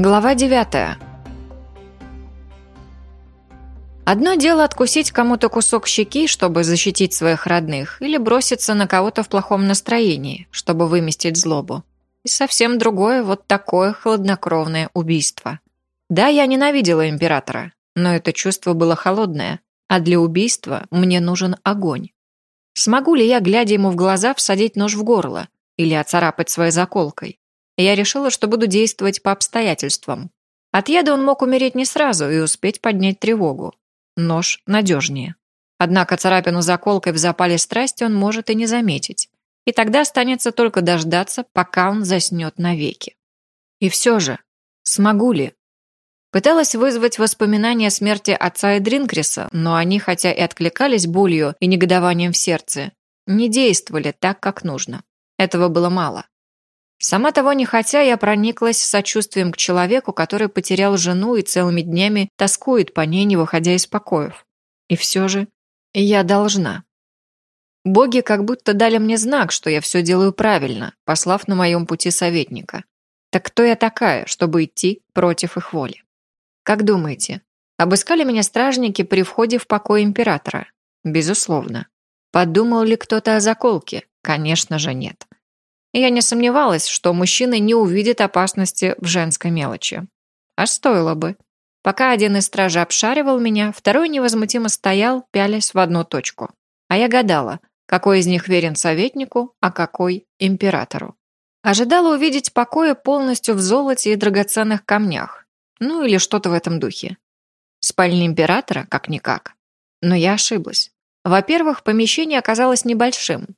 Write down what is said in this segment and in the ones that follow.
Глава 9. Одно дело откусить кому-то кусок щеки, чтобы защитить своих родных, или броситься на кого-то в плохом настроении, чтобы выместить злобу. И совсем другое вот такое хладнокровное убийство. Да, я ненавидела императора, но это чувство было холодное, а для убийства мне нужен огонь. Смогу ли я, глядя ему в глаза, всадить нож в горло или оцарапать своей заколкой? Я решила, что буду действовать по обстоятельствам. От яда он мог умереть не сразу и успеть поднять тревогу. Нож надежнее. Однако царапину заколкой в запале страсти он может и не заметить. И тогда останется только дождаться, пока он заснет навеки. И все же, смогу ли? Пыталась вызвать воспоминания о смерти отца и Дринкриса, но они, хотя и откликались болью и негодованием в сердце, не действовали так, как нужно. Этого было мало. Сама того не хотя, я прониклась сочувствием к человеку, который потерял жену и целыми днями тоскует по ней, не выходя из покоев. И все же я должна. Боги как будто дали мне знак, что я все делаю правильно, послав на моем пути советника. Так кто я такая, чтобы идти против их воли? Как думаете, обыскали меня стражники при входе в покой императора? Безусловно. Подумал ли кто-то о заколке? Конечно же нет. Я не сомневалась, что мужчина не увидит опасности в женской мелочи. А стоило бы. Пока один из стражей обшаривал меня, второй невозмутимо стоял, пялясь в одну точку. А я гадала, какой из них верен советнику, а какой – императору. Ожидала увидеть покоя полностью в золоте и драгоценных камнях. Ну или что-то в этом духе. Спальня императора как-никак. Но я ошиблась. Во-первых, помещение оказалось небольшим,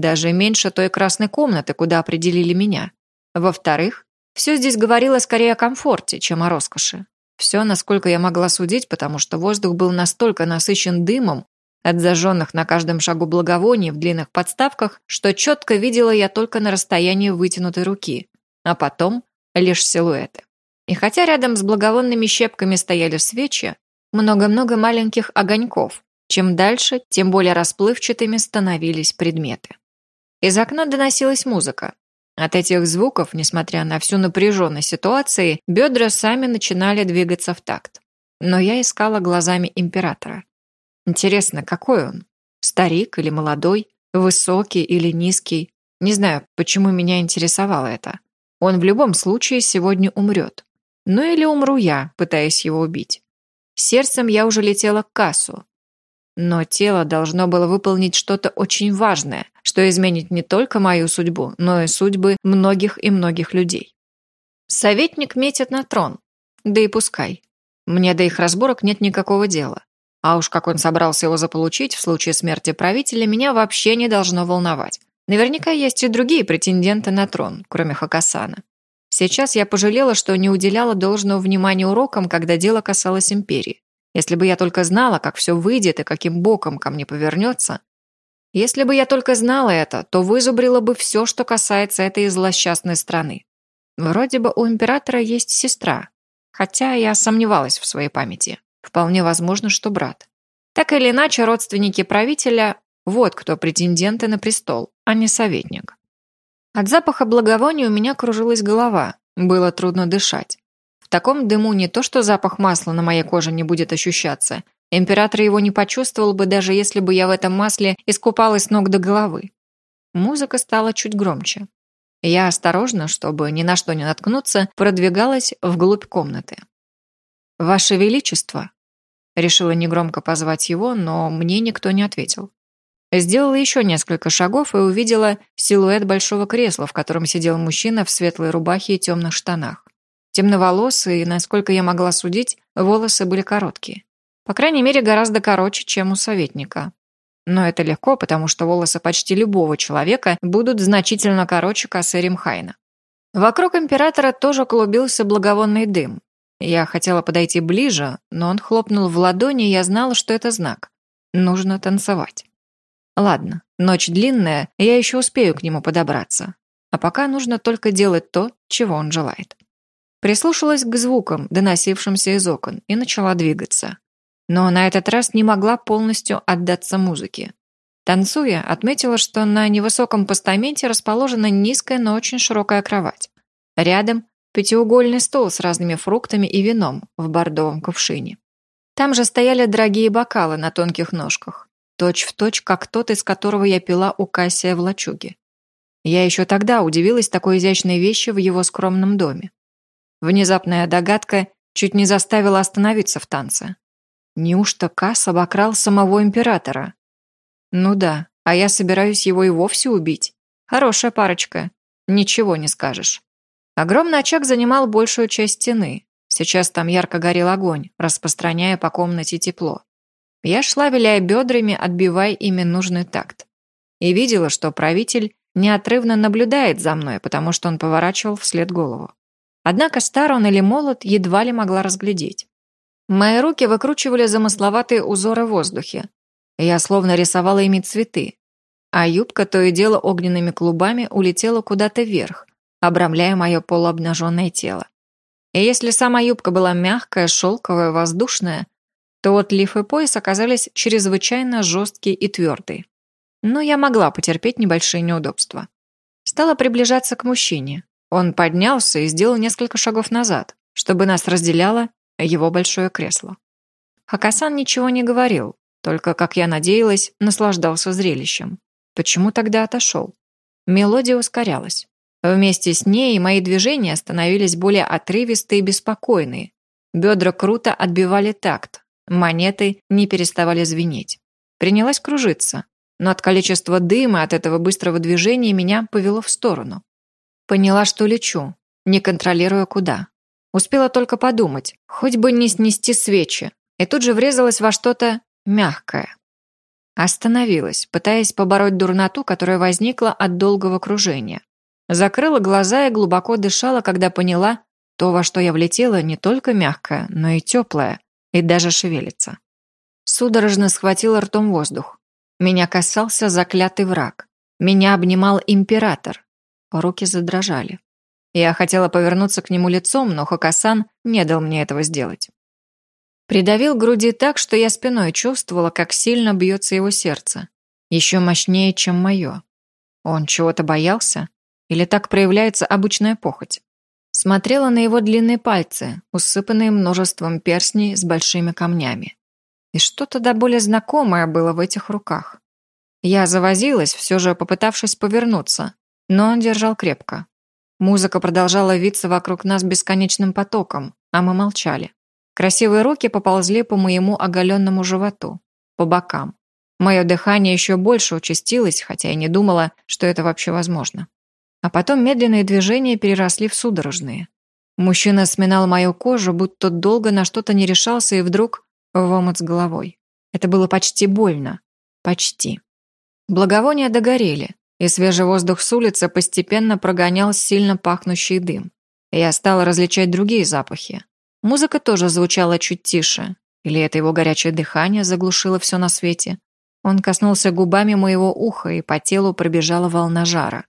даже меньше той красной комнаты, куда определили меня. Во-вторых, все здесь говорило скорее о комфорте, чем о роскоши. Все, насколько я могла судить, потому что воздух был настолько насыщен дымом от зажженных на каждом шагу благовоний в длинных подставках, что четко видела я только на расстоянии вытянутой руки, а потом лишь силуэты. И хотя рядом с благовонными щепками стояли свечи, много-много маленьких огоньков, чем дальше, тем более расплывчатыми становились предметы. Из окна доносилась музыка. От этих звуков, несмотря на всю напряженность ситуации, бедра сами начинали двигаться в такт. Но я искала глазами императора. Интересно, какой он? Старик или молодой? Высокий или низкий? Не знаю, почему меня интересовало это. Он в любом случае сегодня умрет. Ну или умру я, пытаясь его убить. Сердцем я уже летела к кассу, но тело должно было выполнить что-то очень важное, что изменит не только мою судьбу, но и судьбы многих и многих людей. Советник метит на трон. Да и пускай. Мне до их разборок нет никакого дела. А уж как он собрался его заполучить в случае смерти правителя, меня вообще не должно волновать. Наверняка есть и другие претенденты на трон, кроме Хакасана. Сейчас я пожалела, что не уделяла должного внимания урокам, когда дело касалось империи. Если бы я только знала, как все выйдет и каким боком ко мне повернется. Если бы я только знала это, то вызубрила бы все, что касается этой злосчастной страны. Вроде бы у императора есть сестра, хотя я сомневалась в своей памяти. Вполне возможно, что брат. Так или иначе, родственники правителя – вот кто претенденты на престол, а не советник. От запаха благовония у меня кружилась голова, было трудно дышать. В таком дыму не то что запах масла на моей коже не будет ощущаться. Император его не почувствовал бы, даже если бы я в этом масле искупалась ног до головы. Музыка стала чуть громче. Я осторожно, чтобы ни на что не наткнуться, продвигалась вглубь комнаты. «Ваше Величество!» Решила негромко позвать его, но мне никто не ответил. Сделала еще несколько шагов и увидела силуэт большого кресла, в котором сидел мужчина в светлой рубахе и темных штанах. Темноволосые, насколько я могла судить, волосы были короткие. По крайней мере, гораздо короче, чем у советника. Но это легко, потому что волосы почти любого человека будут значительно короче косы Римхайна. Вокруг императора тоже клубился благовонный дым. Я хотела подойти ближе, но он хлопнул в ладони, и я знала, что это знак. Нужно танцевать. Ладно, ночь длинная, я еще успею к нему подобраться. А пока нужно только делать то, чего он желает. Прислушалась к звукам, доносившимся из окон, и начала двигаться. Но на этот раз не могла полностью отдаться музыке. Танцуя, отметила, что на невысоком постаменте расположена низкая, но очень широкая кровать. Рядом пятиугольный стол с разными фруктами и вином в бордовом кувшине. Там же стояли дорогие бокалы на тонких ножках, точь в точь, как тот, из которого я пила у Кассия в лачуге. Я еще тогда удивилась такой изящной вещи в его скромном доме. Внезапная догадка чуть не заставила остановиться в танце. Неужто Касс обокрал самого императора? Ну да, а я собираюсь его и вовсе убить. Хорошая парочка. Ничего не скажешь. Огромный очаг занимал большую часть стены. Сейчас там ярко горел огонь, распространяя по комнате тепло. Я шла, виляя бедрами, отбивая ими нужный такт. И видела, что правитель неотрывно наблюдает за мной, потому что он поворачивал вслед голову. Однако стар он или молод едва ли могла разглядеть. Мои руки выкручивали замысловатые узоры в воздухе. Я словно рисовала ими цветы. А юбка то и дело огненными клубами улетела куда-то вверх, обрамляя мое полуобнаженное тело. И если сама юбка была мягкая, шелковая, воздушная, то вот лиф и пояс оказались чрезвычайно жесткие и твердые. Но я могла потерпеть небольшие неудобства. Стала приближаться к мужчине. Он поднялся и сделал несколько шагов назад, чтобы нас разделяло его большое кресло. Хакасан ничего не говорил, только, как я надеялась, наслаждался зрелищем. Почему тогда отошел? Мелодия ускорялась. Вместе с ней мои движения становились более отрывистые и беспокойные. Бедра круто отбивали такт, монеты не переставали звенеть. Принялась кружиться, но от количества дыма от этого быстрого движения меня повело в сторону. Поняла, что лечу, не контролируя куда. Успела только подумать, хоть бы не снести свечи, и тут же врезалась во что-то мягкое. Остановилась, пытаясь побороть дурноту, которая возникла от долгого кружения. Закрыла глаза и глубоко дышала, когда поняла, то, во что я влетела, не только мягкое, но и теплое, и даже шевелится. Судорожно схватила ртом воздух. Меня касался заклятый враг. Меня обнимал император. Руки задрожали. Я хотела повернуться к нему лицом, но Хакасан не дал мне этого сделать. Придавил груди так, что я спиной чувствовала, как сильно бьется его сердце. Еще мощнее, чем мое. Он чего-то боялся? Или так проявляется обычная похоть? Смотрела на его длинные пальцы, усыпанные множеством перстней с большими камнями. И что-то до более знакомое было в этих руках. Я завозилась, все же попытавшись повернуться, но он держал крепко. Музыка продолжала виться вокруг нас бесконечным потоком, а мы молчали. Красивые руки поползли по моему оголенному животу, по бокам. Мое дыхание еще больше участилось, хотя я не думала, что это вообще возможно. А потом медленные движения переросли в судорожные. Мужчина сминал мою кожу, будто долго на что-то не решался и вдруг в омут с головой. Это было почти больно. Почти. Благовония догорели, и свежий воздух с улицы постепенно прогонял сильно пахнущий дым. Я стала различать другие запахи. Музыка тоже звучала чуть тише. Или это его горячее дыхание заглушило все на свете. Он коснулся губами моего уха, и по телу пробежала волна жара.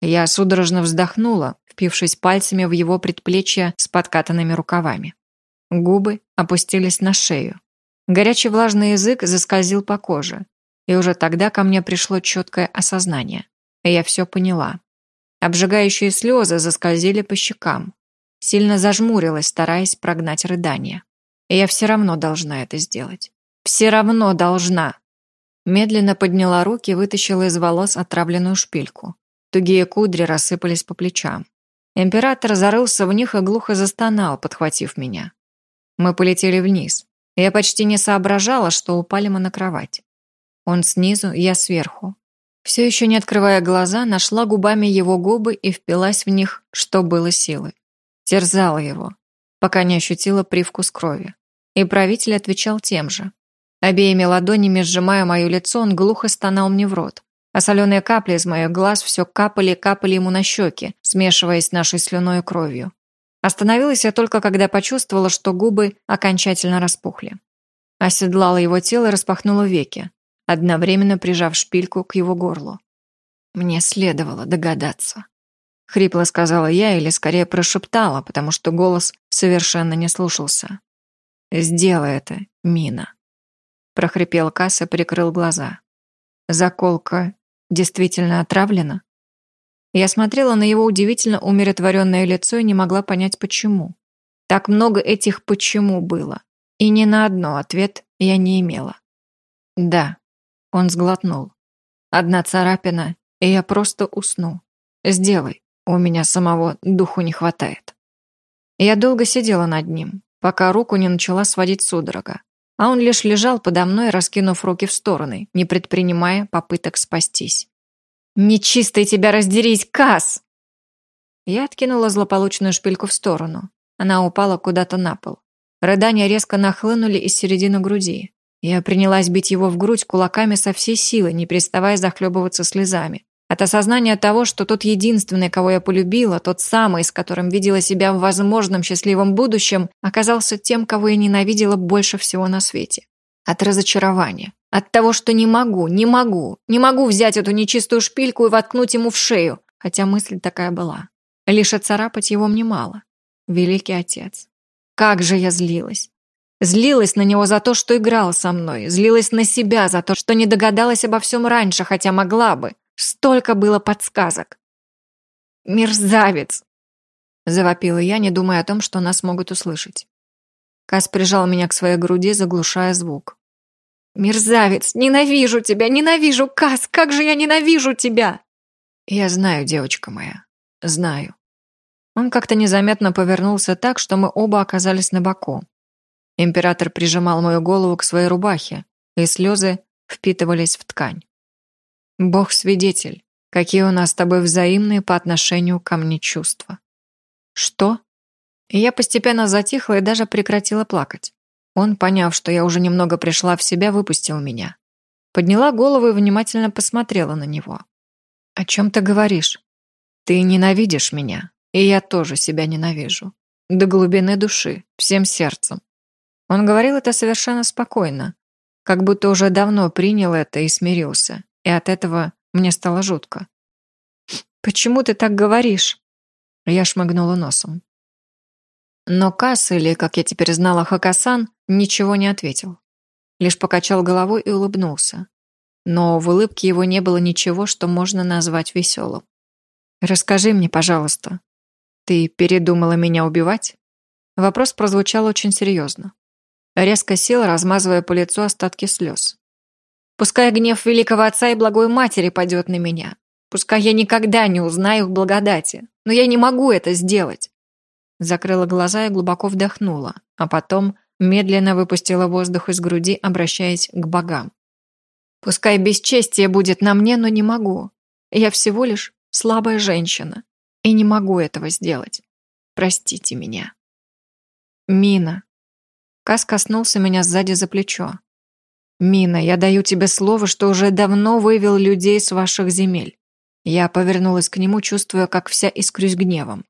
Я судорожно вздохнула, впившись пальцами в его предплечье с подкатанными рукавами. Губы опустились на шею. Горячий влажный язык заскользил по коже. И уже тогда ко мне пришло четкое осознание. И я все поняла. Обжигающие слезы заскользили по щекам. Сильно зажмурилась, стараясь прогнать рыдание. И я все равно должна это сделать. Все равно должна. Медленно подняла руки вытащила из волос отравленную шпильку. Тугие кудри рассыпались по плечам. Император зарылся в них и глухо застонал, подхватив меня. Мы полетели вниз. Я почти не соображала, что упали мы на кровать. Он снизу, я сверху. Все еще не открывая глаза, нашла губами его губы и впилась в них, что было силы. Терзала его, пока не ощутила привкус крови. И правитель отвечал тем же. Обеими ладонями сжимая мое лицо, он глухо стонал мне в рот. А соленые капли из моих глаз все капали и капали ему на щеки, смешиваясь с нашей слюной и кровью. Остановилась я только, когда почувствовала, что губы окончательно распухли. Оседлала его тело и распахнула веки, одновременно прижав шпильку к его горлу. Мне следовало догадаться. Хрипло сказала я или скорее прошептала, потому что голос совершенно не слушался. «Сделай это, Мина». Прохрипел Касса, прикрыл глаза. «Заколка действительно отравлена?» Я смотрела на его удивительно умиротворенное лицо и не могла понять, почему. Так много этих «почему» было. И ни на одно ответ я не имела. «Да», — он сглотнул. «Одна царапина, и я просто усну. Сделай, у меня самого духу не хватает». Я долго сидела над ним, пока руку не начала сводить судорога, а он лишь лежал подо мной, раскинув руки в стороны, не предпринимая попыток спастись. «Нечистый тебя раздерись, Кас!» Я откинула злополучную шпильку в сторону. Она упала куда-то на пол. Рыдания резко нахлынули из середины груди. Я принялась бить его в грудь кулаками со всей силы, не переставая захлебываться слезами. От осознания того, что тот единственный, кого я полюбила, тот самый, с которым видела себя в возможном счастливом будущем, оказался тем, кого я ненавидела больше всего на свете. От разочарования. От того, что не могу, не могу, не могу взять эту нечистую шпильку и воткнуть ему в шею, хотя мысль такая была. Лишь отцарапать его мне мало. Великий отец. Как же я злилась. Злилась на него за то, что играл со мной, злилась на себя за то, что не догадалась обо всем раньше, хотя могла бы. Столько было подсказок. «Мерзавец!» – завопила я, не думая о том, что нас могут услышать. Кас прижал меня к своей груди, заглушая звук. «Мерзавец! Ненавижу тебя! Ненавижу, Кас! Как же я ненавижу тебя!» «Я знаю, девочка моя, знаю». Он как-то незаметно повернулся так, что мы оба оказались на боку. Император прижимал мою голову к своей рубахе, и слезы впитывались в ткань. Бог свидетель, какие у нас с тобой взаимные по отношению ко мне чувства. Что? Я постепенно затихла и даже прекратила плакать. Он, поняв, что я уже немного пришла в себя, выпустил меня. Подняла голову и внимательно посмотрела на него. «О чем ты говоришь? Ты ненавидишь меня, и я тоже себя ненавижу. До глубины души, всем сердцем». Он говорил это совершенно спокойно, как будто уже давно принял это и смирился и от этого мне стало жутко. «Почему ты так говоришь?» Я шмыгнула носом. Но Касс, или, как я теперь знала, Хакасан, ничего не ответил. Лишь покачал головой и улыбнулся. Но в улыбке его не было ничего, что можно назвать веселым. «Расскажи мне, пожалуйста, ты передумала меня убивать?» Вопрос прозвучал очень серьезно. Резко сел, размазывая по лицу остатки слез. Пускай гнев великого отца и благой матери падет на меня. Пускай я никогда не узнаю их благодати. Но я не могу это сделать. Закрыла глаза и глубоко вдохнула, а потом медленно выпустила воздух из груди, обращаясь к богам. Пускай бесчестие будет на мне, но не могу. Я всего лишь слабая женщина и не могу этого сделать. Простите меня. Мина. Кас коснулся меня сзади за плечо. «Мина, я даю тебе слово, что уже давно вывел людей с ваших земель». Я повернулась к нему, чувствуя, как вся искрюсь гневом.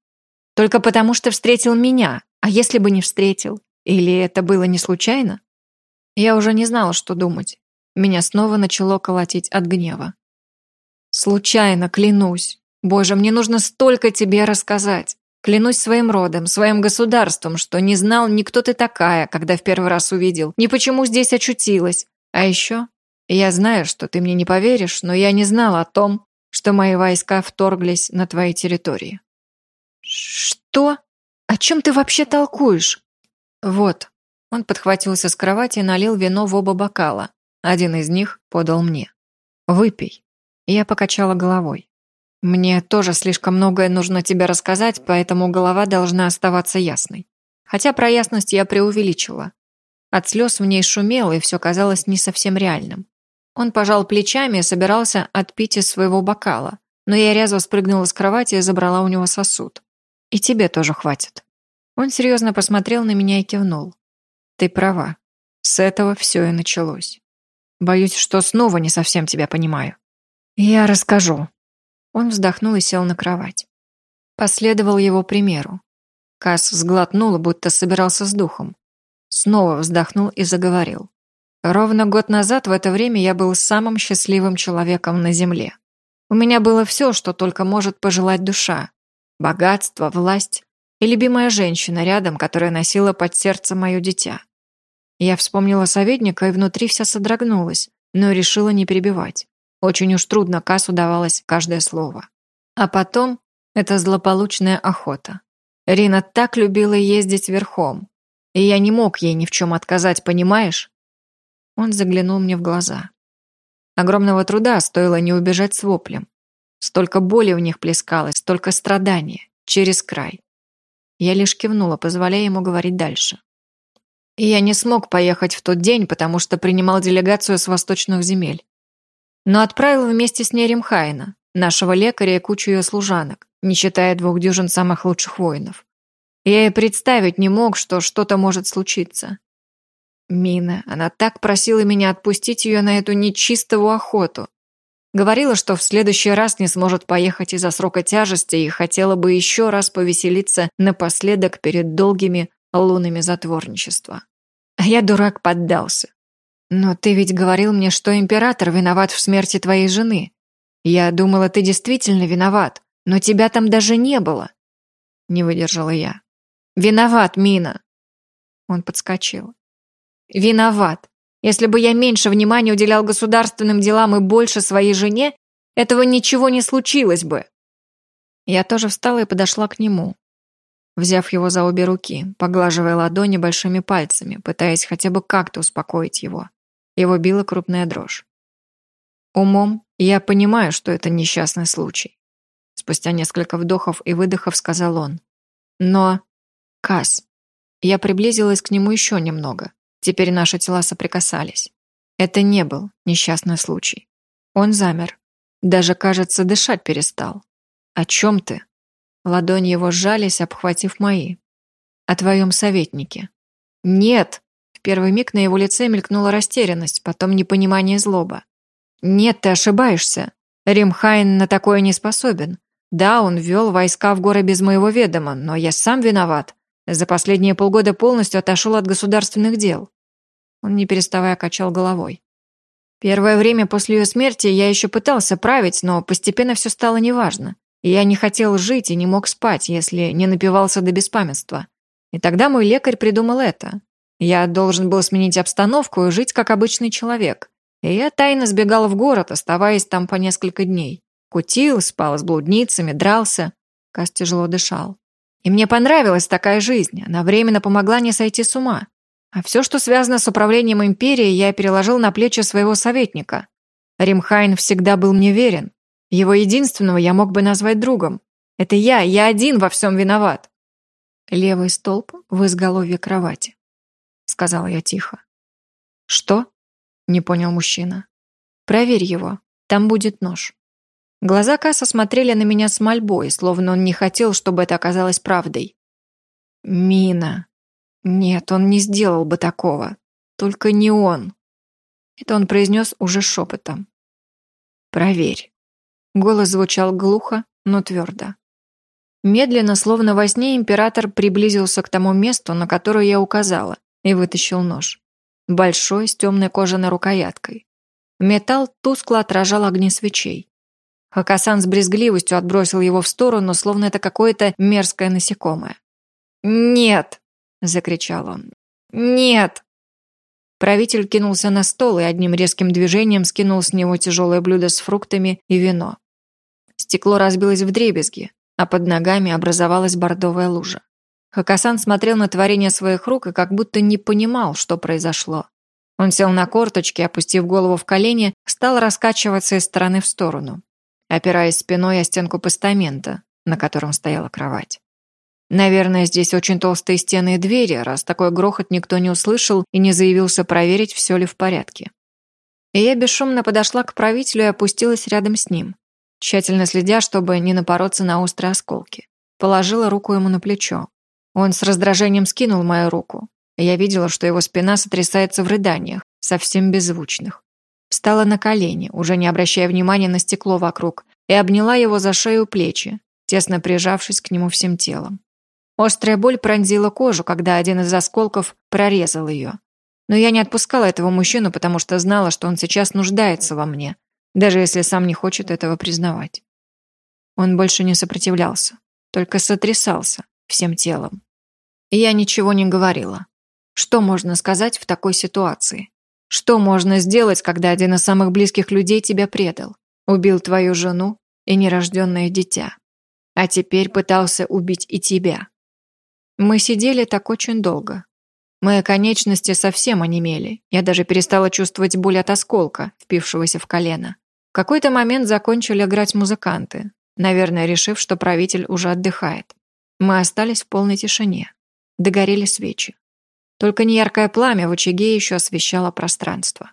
«Только потому, что встретил меня, а если бы не встретил? Или это было не случайно?» Я уже не знала, что думать. Меня снова начало колотить от гнева. «Случайно, клянусь. Боже, мне нужно столько тебе рассказать. Клянусь своим родом, своим государством, что не знал ни кто ты такая, когда в первый раз увидел, ни почему здесь очутилась, а еще, я знаю, что ты мне не поверишь, но я не знала о том, что мои войска вторглись на твои территории». «Что? О чем ты вообще толкуешь?» «Вот». Он подхватился с кровати и налил вино в оба бокала. Один из них подал мне. «Выпей». Я покачала головой. «Мне тоже слишком многое нужно тебе рассказать, поэтому голова должна оставаться ясной. Хотя про ясность я преувеличила. От слез в ней шумело, и все казалось не совсем реальным. Он пожал плечами и собирался отпить из своего бокала, но я резво спрыгнула с кровати и забрала у него сосуд. «И тебе тоже хватит». Он серьезно посмотрел на меня и кивнул. «Ты права. С этого все и началось. Боюсь, что снова не совсем тебя понимаю». «Я расскажу». Он вздохнул и сел на кровать. Последовал его примеру. Касс сглотнул, будто собирался с духом. Снова вздохнул и заговорил. Ровно год назад в это время я был самым счастливым человеком на Земле. У меня было все, что только может пожелать душа. Богатство, власть и любимая женщина рядом, которая носила под сердце мое дитя. Я вспомнила советника и внутри вся содрогнулась, но решила не перебивать. Очень уж трудно Кассу давалось каждое слово. А потом это злополучная охота. Рина так любила ездить верхом, и я не мог ей ни в чем отказать, понимаешь? Он заглянул мне в глаза. Огромного труда стоило не убежать с воплем. Столько боли в них плескалось, столько страдания, через край. Я лишь кивнула, позволяя ему говорить дальше. И я не смог поехать в тот день, потому что принимал делегацию с восточных земель. Но отправил вместе с ней Римхайна, нашего лекаря и кучу ее служанок, не считая двух дюжин самых лучших воинов. Я и представить не мог, что что-то может случиться. Мина, она так просила меня отпустить ее на эту нечистую охоту. Говорила, что в следующий раз не сможет поехать из-за срока тяжести и хотела бы еще раз повеселиться напоследок перед долгими лунами затворничества. А я, дурак, поддался. Но ты ведь говорил мне, что император виноват в смерти твоей жены. Я думала, ты действительно виноват, но тебя там даже не было. Не выдержала я. Виноват, Мина. Он подскочил. Виноват. Если бы я меньше внимания уделял государственным делам и больше своей жене, этого ничего не случилось бы. Я тоже встала и подошла к нему, взяв его за обе руки, поглаживая ладони большими пальцами, пытаясь хотя бы как-то успокоить его. Его била крупная дрожь. Умом я понимаю, что это несчастный случай. Спустя несколько вдохов и выдохов сказал он. Но... Кас. Я приблизилась к нему еще немного. Теперь наши тела соприкасались. Это не был несчастный случай. Он замер. Даже, кажется, дышать перестал. «О чем ты?» Ладони его сжались, обхватив мои. «О твоем советнике». «Нет!» Первый миг на его лице мелькнула растерянность, потом непонимание злоба. «Нет, ты ошибаешься. Римхайн на такое не способен. Да, он ввел войска в горы без моего ведома, но я сам виноват. За последние полгода полностью отошел от государственных дел». Он не переставая качал головой. Первое время после ее смерти я еще пытался править, но постепенно все стало неважно. И я не хотел жить и не мог спать, если не напивался до беспамятства. И тогда мой лекарь придумал это. Я должен был сменить обстановку и жить как обычный человек. И я тайно сбегал в город, оставаясь там по несколько дней. Кутил, спал с блудницами, дрался. Кас тяжело дышал. И мне понравилась такая жизнь. Она временно помогла не сойти с ума. А все, что связано с управлением империей, я переложил на плечи своего советника. Римхайн всегда был мне верен. Его единственного я мог бы назвать другом. Это я, я один во всем виноват. Левый столб в изголовье кровати, сказала я тихо. Что? Не понял мужчина. Проверь его, там будет нож. Глаза Касса смотрели на меня с мольбой, словно он не хотел, чтобы это оказалось правдой. «Мина. Нет, он не сделал бы такого. Только не он». Это он произнес уже шепотом. «Проверь». Голос звучал глухо, но твердо. Медленно, словно во сне, император приблизился к тому месту, на которое я указала, и вытащил нож. Большой, с темной кожаной рукояткой. Металл тускло отражал огни свечей. Хакасан с брезгливостью отбросил его в сторону, словно это какое-то мерзкое насекомое. «Нет!» – закричал он. «Нет!» Правитель кинулся на стол и одним резким движением скинул с него тяжелое блюдо с фруктами и вино. Стекло разбилось в дребезги, а под ногами образовалась бордовая лужа. Хакасан смотрел на творение своих рук и как будто не понимал, что произошло. Он сел на корточки, опустив голову в колени, стал раскачиваться из стороны в сторону, опираясь спиной о стенку постамента, на котором стояла кровать. Наверное, здесь очень толстые стены и двери, раз такой грохот никто не услышал и не заявился проверить, все ли в порядке. И я бесшумно подошла к правителю и опустилась рядом с ним, тщательно следя, чтобы не напороться на острые осколки. Положила руку ему на плечо. Он с раздражением скинул мою руку. Я видела, что его спина сотрясается в рыданиях, совсем беззвучных. Встала на колени, уже не обращая внимания на стекло вокруг, и обняла его за шею плечи, тесно прижавшись к нему всем телом. Острая боль пронзила кожу, когда один из осколков прорезал ее. Но я не отпускала этого мужчину, потому что знала, что он сейчас нуждается во мне, даже если сам не хочет этого признавать. Он больше не сопротивлялся, только сотрясался всем телом. Я ничего не говорила. Что можно сказать в такой ситуации? Что можно сделать, когда один из самых близких людей тебя предал? Убил твою жену, и нерожденное дитя. А теперь пытался убить и тебя. Мы сидели так очень долго. Мои конечности совсем онемели. Я даже перестала чувствовать боль от осколка, впившегося в колено. В какой-то момент закончили играть музыканты, наверное, решив, что правитель уже отдыхает. Мы остались в полной тишине. Догорели свечи. Только неяркое пламя в очаге еще освещало пространство.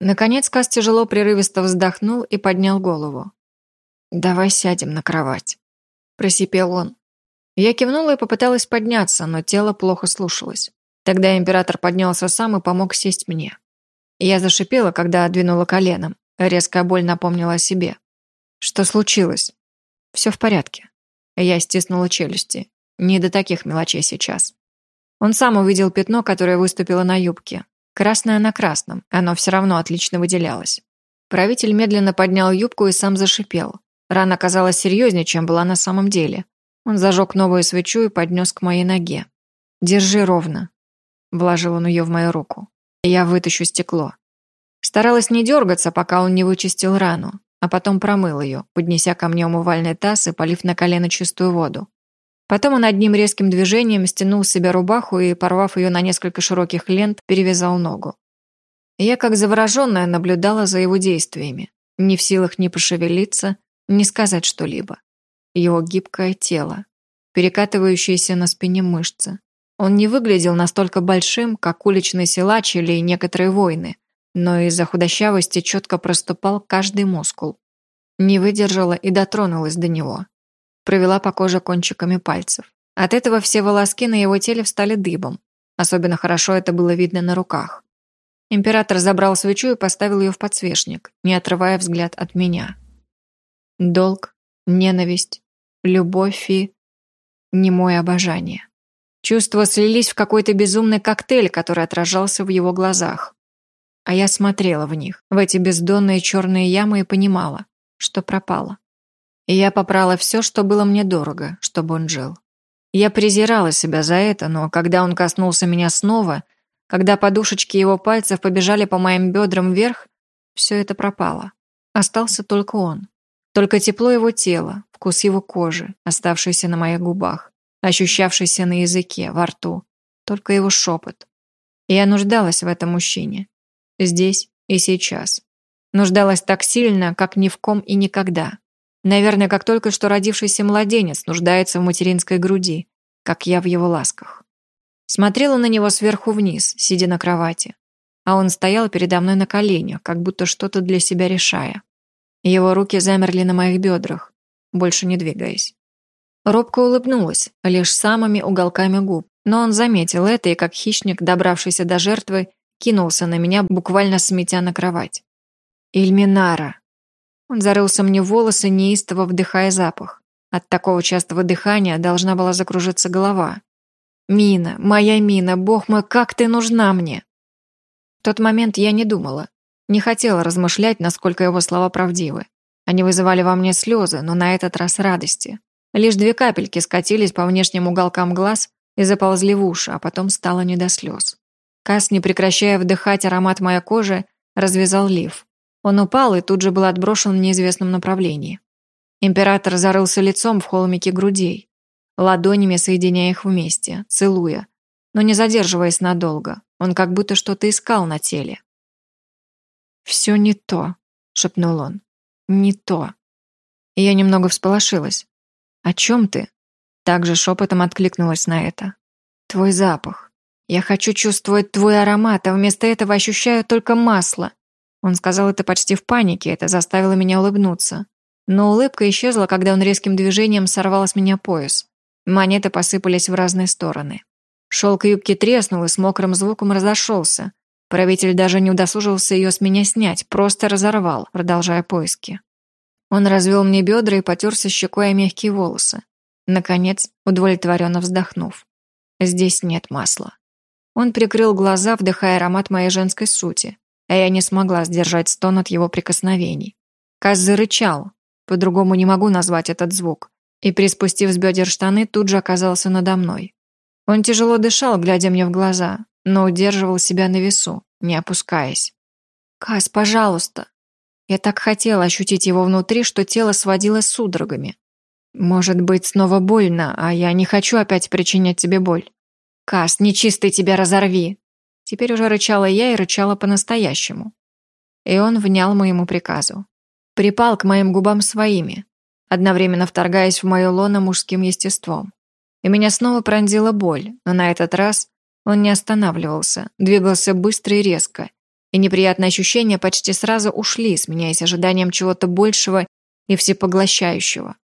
Наконец Кас тяжело прерывисто вздохнул и поднял голову. «Давай сядем на кровать», – просипел он. Я кивнула и попыталась подняться, но тело плохо слушалось. Тогда император поднялся сам и помог сесть мне. Я зашипела, когда двинула коленом. Резкая боль напомнила о себе. «Что случилось?» «Все в порядке». Я стиснула челюсти. Не до таких мелочей сейчас. Он сам увидел пятно, которое выступило на юбке. Красное на красном, оно все равно отлично выделялось. Правитель медленно поднял юбку и сам зашипел. Рана казалась серьезнее, чем была на самом деле. Он зажег новую свечу и поднес к моей ноге. «Держи ровно», — вложил он ее в мою руку. «Я вытащу стекло». Старалась не дергаться, пока он не вычистил рану, а потом промыл ее, поднеся ко мне умывальный таз и полив на колено чистую воду. Потом он одним резким движением стянул с себя рубаху и, порвав ее на несколько широких лент, перевязал ногу. Я, как завороженная, наблюдала за его действиями, не в силах ни пошевелиться, ни сказать что-либо. Его гибкое тело, перекатывающиеся на спине мышцы. Он не выглядел настолько большим, как уличный силач или некоторые воины, но из-за худощавости четко проступал каждый мускул. Не выдержала и дотронулась до него провела по коже кончиками пальцев. От этого все волоски на его теле встали дыбом. Особенно хорошо это было видно на руках. Император забрал свечу и поставил ее в подсвечник, не отрывая взгляд от меня. Долг, ненависть, любовь и... немое обожание. Чувства слились в какой-то безумный коктейль, который отражался в его глазах. А я смотрела в них, в эти бездонные черные ямы и понимала, что пропала. И я попрала все, что было мне дорого, чтобы он жил. Я презирала себя за это, но когда он коснулся меня снова, когда подушечки его пальцев побежали по моим бедрам вверх, все это пропало. Остался только он. Только тепло его тела, вкус его кожи, оставшийся на моих губах, ощущавшийся на языке, во рту. Только его шепот. Я нуждалась в этом мужчине. Здесь и сейчас. Нуждалась так сильно, как ни в ком и никогда. Наверное, как только что родившийся младенец нуждается в материнской груди, как я в его ласках. Смотрела на него сверху вниз, сидя на кровати. А он стоял передо мной на коленях, как будто что-то для себя решая. Его руки замерли на моих бедрах, больше не двигаясь. Робко улыбнулась, лишь самыми уголками губ, но он заметил это и, как хищник, добравшийся до жертвы, кинулся на меня, буквально сметя на кровать. «Ильминара!» Он зарылся мне в волосы, неистово вдыхая запах. От такого частого дыхания должна была закружиться голова. «Мина, моя Мина, бог мой, как ты нужна мне!» В тот момент я не думала. Не хотела размышлять, насколько его слова правдивы. Они вызывали во мне слезы, но на этот раз радости. Лишь две капельки скатились по внешним уголкам глаз и заползли в уши, а потом стало не до слез. Кас, не прекращая вдыхать аромат моей кожи, развязал лиф. Он упал и тут же был отброшен в неизвестном направлении. Император зарылся лицом в холмике грудей, ладонями соединяя их вместе, целуя, но не задерживаясь надолго. Он как будто что-то искал на теле. «Все не то», — шепнул он. «Не то». И я немного всполошилась. «О чем ты?» Также шепотом откликнулась на это. «Твой запах. Я хочу чувствовать твой аромат, а вместо этого ощущаю только масло. Он сказал это почти в панике, это заставило меня улыбнуться. Но улыбка исчезла, когда он резким движением сорвал с меня пояс. Монеты посыпались в разные стороны. Шелк юбки треснул и с мокрым звуком разошелся. Правитель даже не удосужился ее с меня снять, просто разорвал, продолжая поиски. Он развел мне бедра и потерся щекой о мягкие волосы. Наконец, удовлетворенно вздохнув. Здесь нет масла. Он прикрыл глаза, вдыхая аромат моей женской сути а я не смогла сдержать стон от его прикосновений. Каз зарычал, по-другому не могу назвать этот звук, и, приспустив с бедер штаны, тут же оказался надо мной. Он тяжело дышал, глядя мне в глаза, но удерживал себя на весу, не опускаясь. «Каз, пожалуйста!» Я так хотела ощутить его внутри, что тело сводилось судорогами. Может быть, снова больно, а я не хочу опять причинять тебе боль. Кас, нечистый тебя разорви. Теперь уже рычала я и рычала по-настоящему. И он внял моему приказу. Припал к моим губам своими, одновременно вторгаясь в мое лоно мужским естеством. И меня снова пронзила боль, но на этот раз он не останавливался, двигался быстро и резко, и неприятные ощущения почти сразу ушли, сменяясь ожиданием чего-то большего и всепоглощающего.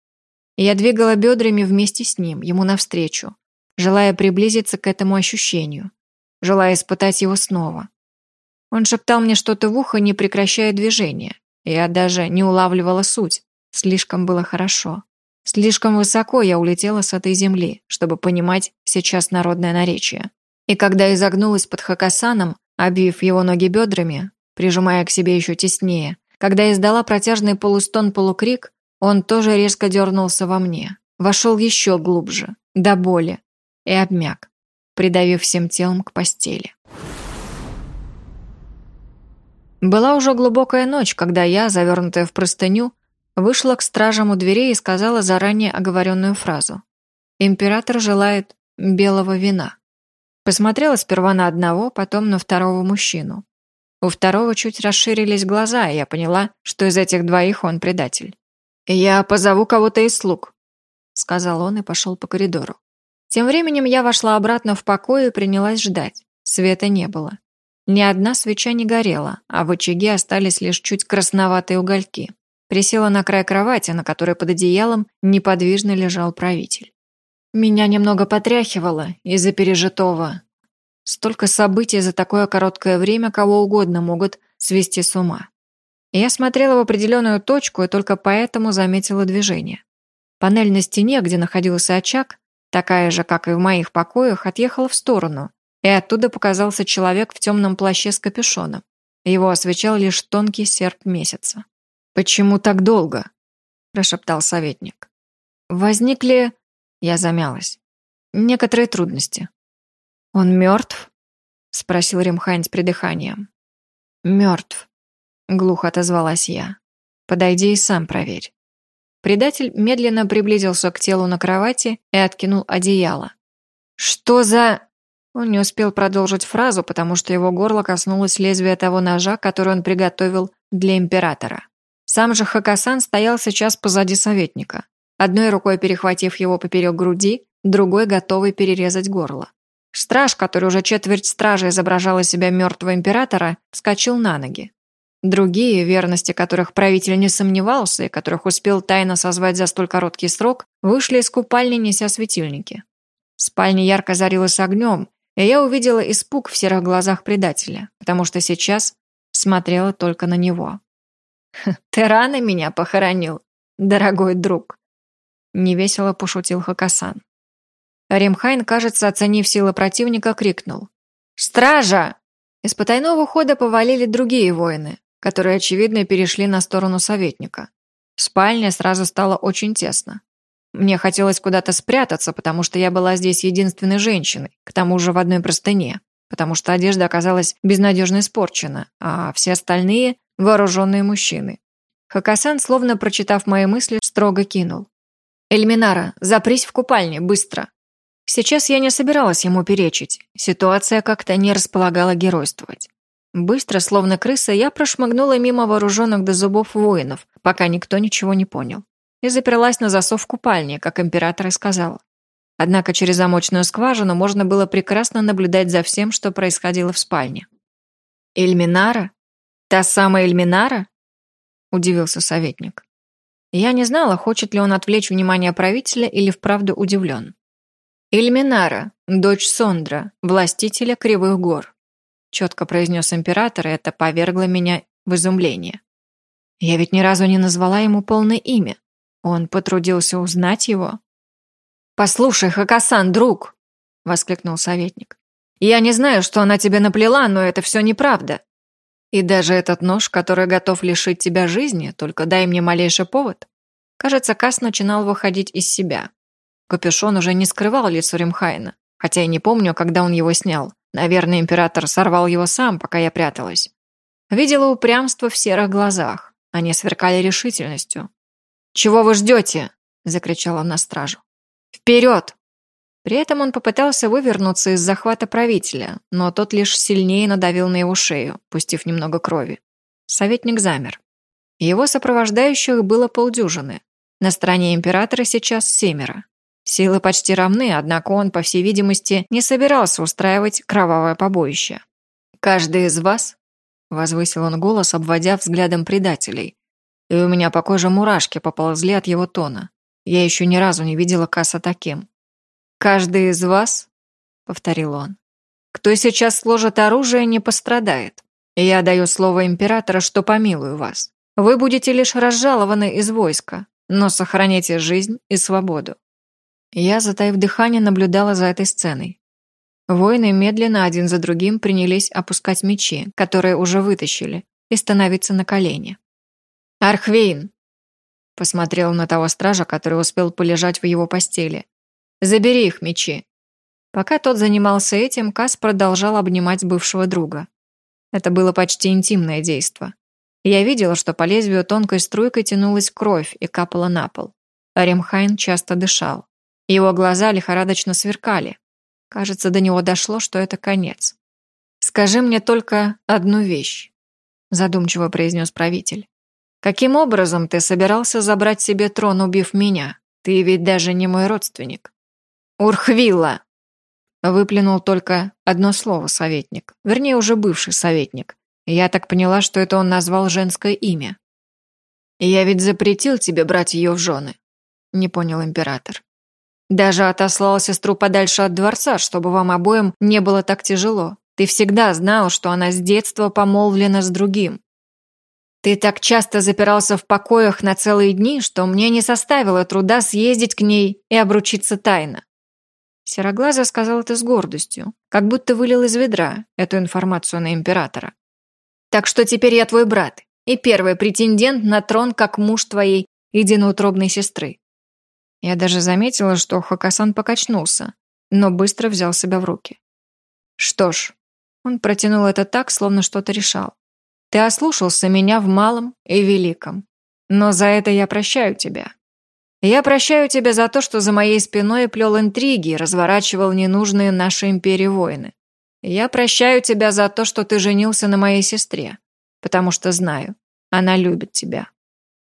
И я двигала бедрами вместе с ним, ему навстречу, желая приблизиться к этому ощущению, желая испытать его снова. Он шептал мне что-то в ухо, не прекращая движения. Я даже не улавливала суть. Слишком было хорошо. Слишком высоко я улетела с этой земли, чтобы понимать сейчас народное наречие. И когда изогнулась под Хакасаном, обвив его ноги бедрами, прижимая к себе еще теснее, когда издала протяжный полустон-полукрик, он тоже резко дернулся во мне, вошел еще глубже, до боли, и обмяк, придавив всем телом к постели. Была уже глубокая ночь, когда я, завернутая в простыню, вышла к стражам у дверей и сказала заранее оговоренную фразу. «Император желает белого вина». Посмотрела сперва на одного, потом на второго мужчину. У второго чуть расширились глаза, и я поняла, что из этих двоих он предатель. «Я позову кого-то из слуг», — сказал он и пошел по коридору. Тем временем я вошла обратно в покой и принялась ждать. Света не было. Ни одна свеча не горела, а в очаге остались лишь чуть красноватые угольки. Присела на край кровати, на которой под одеялом неподвижно лежал правитель. Меня немного потряхивало из-за пережитого. Столько событий за такое короткое время кого угодно могут свести с ума. Я смотрела в определенную точку и только поэтому заметила движение. Панель на стене, где находился очаг, такая же, как и в моих покоях, отъехала в сторону, и оттуда показался человек в темном плаще с капюшоном. Его освещал лишь тонкий серп месяца. «Почему так долго?» – прошептал советник. «Возникли...» – я замялась. «Некоторые трудности». «Он мертв?» – спросил Римхайн с придыханием. «Мертв», – глухо отозвалась я. «Подойди и сам проверь». Предатель медленно приблизился к телу на кровати и откинул одеяло. «Что за...» Он не успел продолжить фразу, потому что его горло коснулось лезвия того ножа, который он приготовил для императора. Сам же Хакасан стоял сейчас позади советника, одной рукой перехватив его поперек груди, другой готовый перерезать горло. Страж, который уже четверть стражи изображал из себя мертвого императора, вскочил на ноги. Другие, верности которых правитель не сомневался и которых успел тайно созвать за столь короткий срок, вышли из купальни, неся светильники. Спальня ярко зарилась огнем, и я увидела испуг в серых глазах предателя, потому что сейчас смотрела только на него. «Ты рано меня похоронил, дорогой друг», — невесело пошутил Хакасан. Ремхайн, кажется, оценив силы противника, крикнул. «Стража!» Из потайного хода повалили другие воины, которые, очевидно, перешли на сторону советника. В спальне сразу стало очень тесно. Мне хотелось куда-то спрятаться, потому что я была здесь единственной женщиной, к тому же в одной простыне, потому что одежда оказалась безнадежно испорчена, а все остальные – вооруженные мужчины. Хакасан, словно прочитав мои мысли, строго кинул. «Эльминара, запрись в купальне, быстро!» Сейчас я не собиралась ему перечить, ситуация как-то не располагала геройствовать. Быстро, словно крыса, я прошмыгнула мимо вооруженных до зубов воинов, пока никто ничего не понял и заперлась на засов в купальне, как император и сказал. Однако через замочную скважину можно было прекрасно наблюдать за всем, что происходило в спальне. «Эльминара? Та самая Эльминара?» – удивился советник. Я не знала, хочет ли он отвлечь внимание правителя или вправду удивлен. «Эльминара, дочь Сондра, властителя Кривых гор», – четко произнес император, и это повергло меня в изумление. Я ведь ни разу не назвала ему полное имя. Он потрудился узнать его? «Послушай, Хакасан, друг!» — воскликнул советник. «Я не знаю, что она тебе наплела, но это все неправда. И даже этот нож, который готов лишить тебя жизни, только дай мне малейший повод». Кажется, Кас начинал выходить из себя. Капюшон уже не скрывал лицо Римхайна, хотя я не помню, когда он его снял. Наверное, император сорвал его сам, пока я пряталась. Видела упрямство в серых глазах, Они сверкали решительностью. «Чего вы ждете?» – закричал он на стражу. «Вперед!» При этом он попытался вывернуться из захвата правителя, но тот лишь сильнее надавил на его шею, пустив немного крови. Советник замер. Его сопровождающих было полдюжины. На стороне императора сейчас семеро. Силы почти равны, однако он, по всей видимости, не собирался устраивать кровавое побоище. «Каждый из вас», — возвысил он голос, обводя взглядом предателей, и у меня по коже мурашки поползли от его тона. Я еще ни разу не видела Касса таким. «Каждый из вас», — повторил он, — «кто сейчас сложит оружие, не пострадает. Я даю слово императора, что помилую вас. Вы будете лишь разжалованы из войска, но сохраните жизнь и свободу». Я, затаив дыхание, наблюдала за этой сценой. Воины медленно один за другим принялись опускать мечи, которые уже вытащили, и становиться на колени. «Архвейн!» Посмотрел на того стража, который успел полежать в его постели. Забери их мечи». Пока тот занимался этим, Кас продолжал обнимать бывшего друга. Это было почти интимное действо. Я видела, что по лезвию тонкой струйкой тянулась кровь и капала на пол. Ремхайн часто дышал. Его глаза лихорадочно сверкали. Кажется, до него дошло, что это конец. «Скажи мне только одну вещь», – задумчиво произнес правитель. «Каким образом ты собирался забрать себе трон, убив меня? Ты ведь даже не мой родственник». «Урхвилла!» Выплюнул только одно слово советник, вернее, уже бывший советник. Я так поняла, что это он назвал женское имя. «Я ведь запретил тебе брать ее в жены», — не понял император. «Даже отослал сестру подальше от дворца, чтобы вам обоим не было так тяжело. Ты всегда знал, что она с детства помолвлена с другим. Ты так часто запирался в покоях на целые дни, что мне не составило труда съездить к ней и обручиться тайно. Сероглазая сказал это с гордостью, как будто вылил из ведра эту информацию на императора. «Так что теперь я твой брат и первый претендент на трон как муж твоей единоутробной сестры». Я даже заметила, что Хакасан покачнулся, но быстро взял себя в руки. «Что ж», он протянул это так, словно что-то решал. «Ты ослушался меня в малом и великом, но за это я прощаю тебя. Я прощаю тебя за то, что за моей спиной плел интриги и разворачивал ненужные нашей империи войны. Я прощаю тебя за то, что ты женился на моей сестре, потому что знаю, она любит тебя.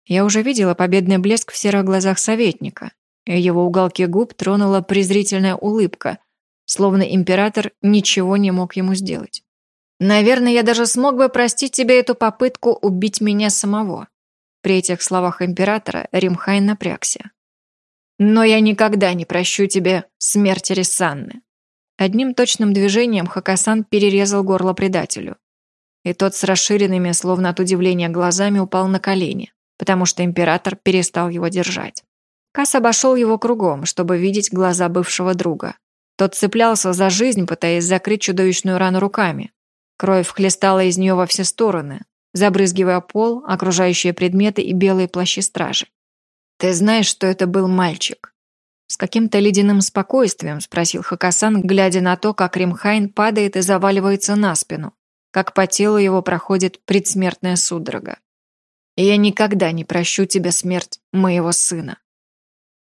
Я уже видела победный блеск в серых глазах советника, его уголки губ тронула презрительная улыбка, словно император ничего не мог ему сделать. Наверное, я даже смог бы простить тебе эту попытку убить меня самого. При этих словах императора Римхайн напрягся. «Но я никогда не прощу тебе смерти Рисанны». Одним точным движением Хакасан перерезал горло предателю. И тот с расширенными, словно от удивления, глазами упал на колени, потому что император перестал его держать. Кас обошел его кругом, чтобы видеть глаза бывшего друга. Тот цеплялся за жизнь, пытаясь закрыть чудовищную рану руками. Кровь хлестала из нее во все стороны, забрызгивая пол, окружающие предметы и белые плащи стражи. «Ты знаешь, что это был мальчик?» С каким-то ледяным спокойствием спросил Хакасан, глядя на то, как Римхайн падает и заваливается на спину, как по телу его проходит предсмертная судорога. «И я никогда не прощу тебе смерть моего сына».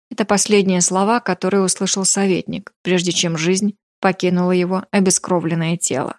Это последние слова, которые услышал советник, прежде чем жизнь покинула его обескровленное тело.